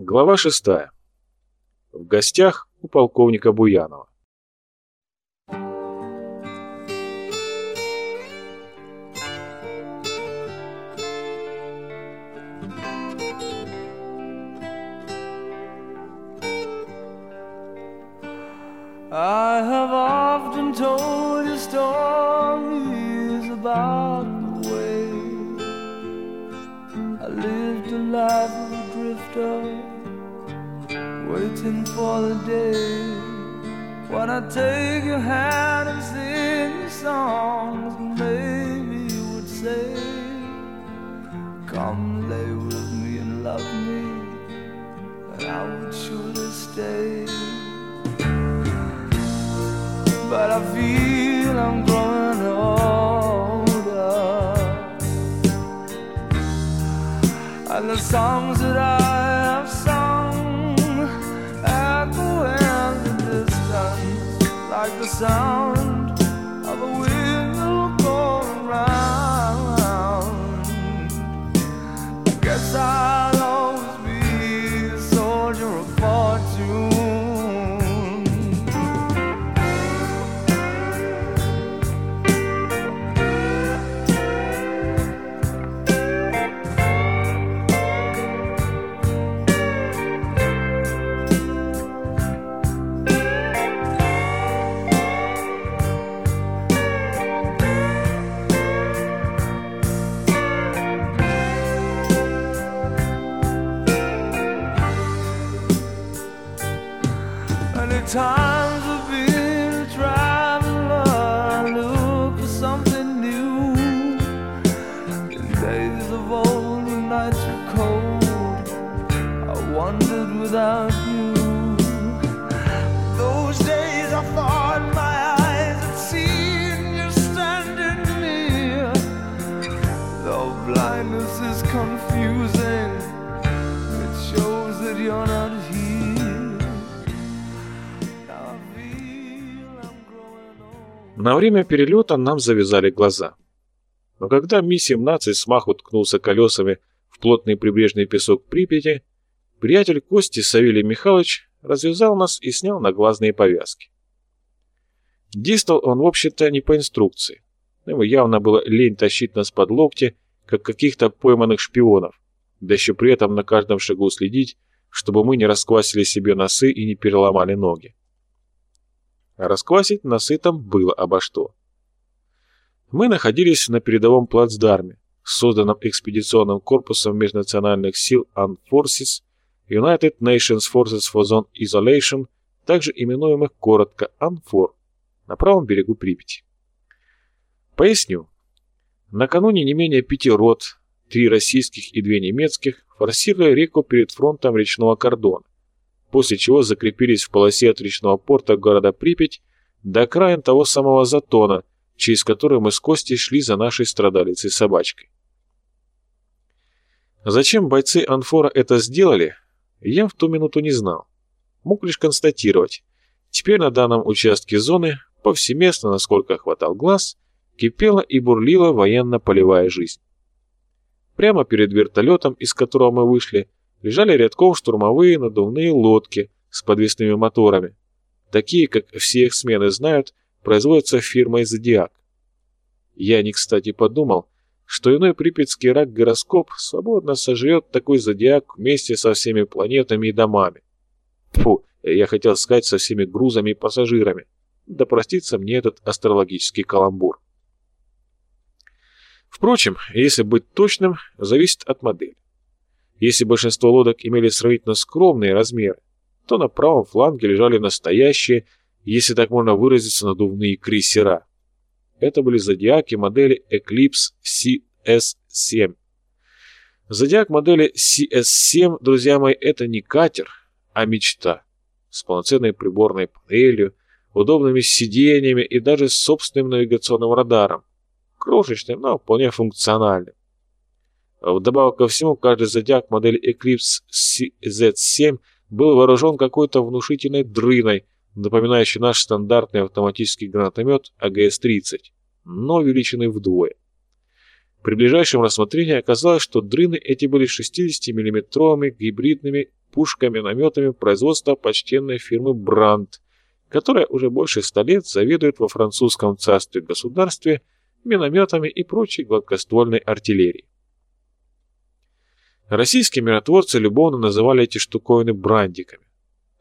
Глава шестая. В гостях у полковника Буянова. I have often told you stories about the way I lived a life of a drifter, waiting for the day when I take your hand and sing you songs. Maybe you would say, Come lay with me and love me, and I would surely stay but I feel I'm growing older. And the songs that I sound times I've been a traveler, look for something new. In days of old, when nights were cold, I wandered without you. На время перелета нам завязали глаза. Но когда Ми-17 смаху ткнулся колесами в плотный прибрежный песок Припяти, приятель Кости Савелий Михайлович развязал нас и снял наглазные повязки. Действовал он, в общем-то, не по инструкции. Ему явно было лень тащить нас под локти, как каких-то пойманных шпионов, да еще при этом на каждом шагу следить, чтобы мы не расквасили себе носы и не переломали ноги. Расквасить носы там было обо что. Мы находились на передовом плацдарме, созданном экспедиционным корпусом межнациональных сил Armed Forces United Nations Forces for Zone Isolation, также именуемых коротко АНФОР, на правом берегу Припяти. Поясню. Накануне не менее пяти рот, три российских и две немецких, форсировали реку перед фронтом речного кордона, после чего закрепились в полосе от речного порта города Припять до окраин того самого затона, через который мы с Костей шли за нашей страдалицей собачкой. Зачем бойцы Анфора это сделали, я в ту минуту не знал. Мог лишь констатировать. Теперь на данном участке зоны, повсеместно, насколько хватал глаз, кипела и бурлила военно-полевая жизнь. Прямо перед вертолетом, из которого мы вышли, лежали рядком штурмовые надувные лодки с подвесными моторами. Такие, как все их смены знают, производятся фирмой «Зодиак». Я не кстати подумал, что иной припятский рак-гороскоп свободно сожрет такой зодиак вместе со всеми планетами и домами. Фу, я хотел сказать со всеми грузами и пассажирами. Да простится мне этот астрологический каламбур. Впрочем, если быть точным, зависит от модели. Если большинство лодок имели сравнительно скромные размеры, то на правом фланге лежали настоящие, если так можно выразиться, надувные крейсера. Это были зодиаки модели Eclipse CS-7. Зодиак модели CS-7, друзья мои, это не катер, а мечта. С полноценной приборной панелью, удобными сиденьями и даже собственным навигационным радаром. Крошечным, но вполне функциональным. Вдобавок ко всему, каждый зодиак модели Eclipse CZ7 был вооружен какой-то внушительной дрыной, напоминающий наш стандартный автоматический гранатомет АГС-30, но увеличенный вдвое. При ближайшем рассмотрении оказалось, что дрыны эти были 60-миллиметровыми гибридными пушками-наметами производства почтенной фирмы «Брандт», которая уже больше ста лет заведует во французском царстве-государстве минометами и прочей гладкоствольной артиллерией. Российские миротворцы любовно называли эти штуковины брандиками.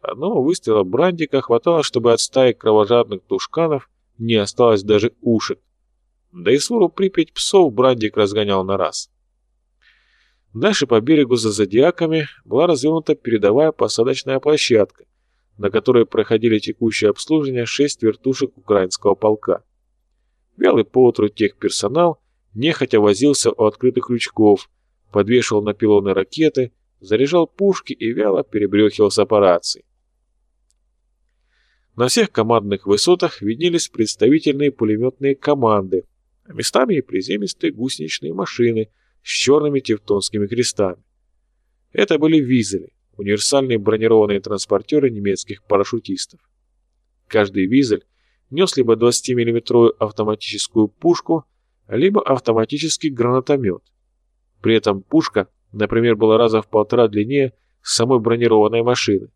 Одного выстрела брандика хватало, чтобы от стаи кровожадных тушканов не осталось даже ушек. Да и свору Припять псов брандик разгонял на раз. Дальше по берегу за зодиаками была развернута передовая посадочная площадка, на которой проходили текущее обслуживание шесть вертушек украинского полка. Вялый поутру техперсонал нехотя возился у открытых крючков, подвешивал на пилоны ракеты, заряжал пушки и вяло перебрехивал с операцией. На всех командных высотах виднелись представительные пулеметные команды, а местами и приземистые гусеничные машины с черными тевтонскими крестами. Это были визели, универсальные бронированные транспортеры немецких парашютистов. Каждый визель нес либо 20-мм автоматическую пушку, либо автоматический гранатомет. При этом пушка, например, была раза в полтора длиннее самой бронированной машины,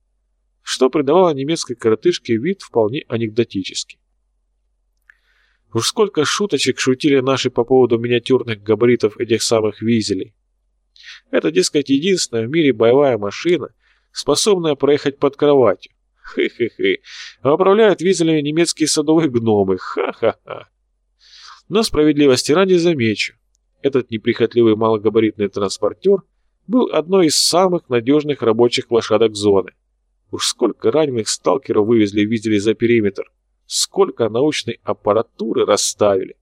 что придавало немецкой коротышке вид вполне анекдотический. Уж сколько шуточек шутили наши по поводу миниатюрных габаритов этих самых визелей. Это, дескать, единственная в мире боевая машина, способная проехать под кроватью. Хы-хы-хы. А управляют визелями немецкие садовые гномы. Ха-ха-ха. Но справедливости ради замечу. Этот неприхотливый малогабаритный транспортер был одной из самых надежных рабочих лошадок зоны. Уж сколько раненых сталкеров вывезли визели за периметр. Сколько научной аппаратуры расставили.